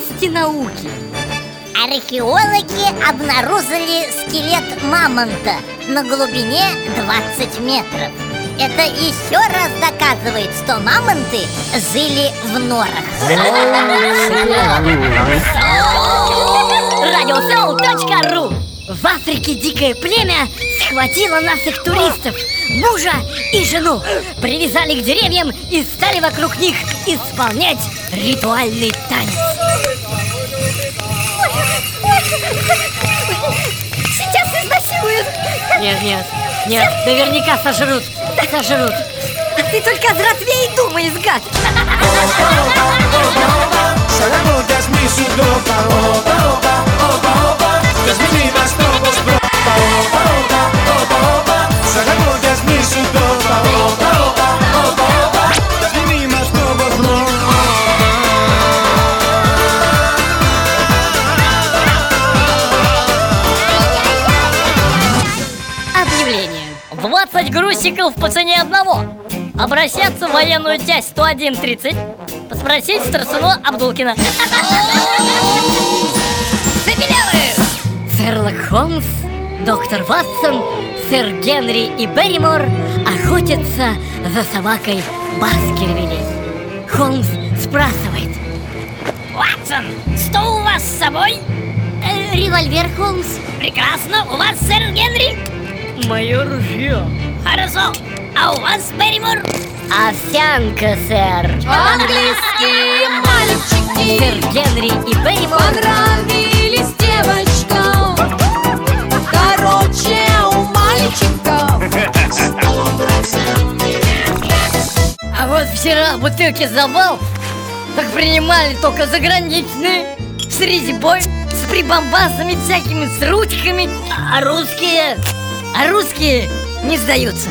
области науки. Археологи обнаружили скелет мамонта на глубине 20 метров. Это еще раз доказывает, что мамонты жили в норах. Ру. В Африке дикое племя схватило наших туристов мужа и жену. Привязали к деревьям и стали вокруг них исполнять ритуальный танец. Сейчас изнасилуют Нет, нет, нет, наверняка сожрут Сожрут. А ты только о жратве и думаешь, гад Шагнуть ми судоба, 20 грузчиков по цене одного. Обращаться в военную часть 101.30 Поспросить Старсуно Абдулкина. Забелявы! Шерлок Холмс, доктор Ватсон, сэр Генри и Берримор Охотятся за собакой Баскервилей. Холмс спрашивает. Ватсон, что у вас с собой? Э, Револьвер, Холмс. Прекрасно, у вас, сэр Генри? Мое ружье Хорошо, а у вас, Берримор? Овсянка, сэр. Английские мальчики. Сэр Генри и Берримор. Понравились девочкам Короче, у мальчиков. А вот вчера бутылки забал Так принимали только заграничные. С резьбой, с прибамбасами всякими, с ручками. А русские, а русские не сдаются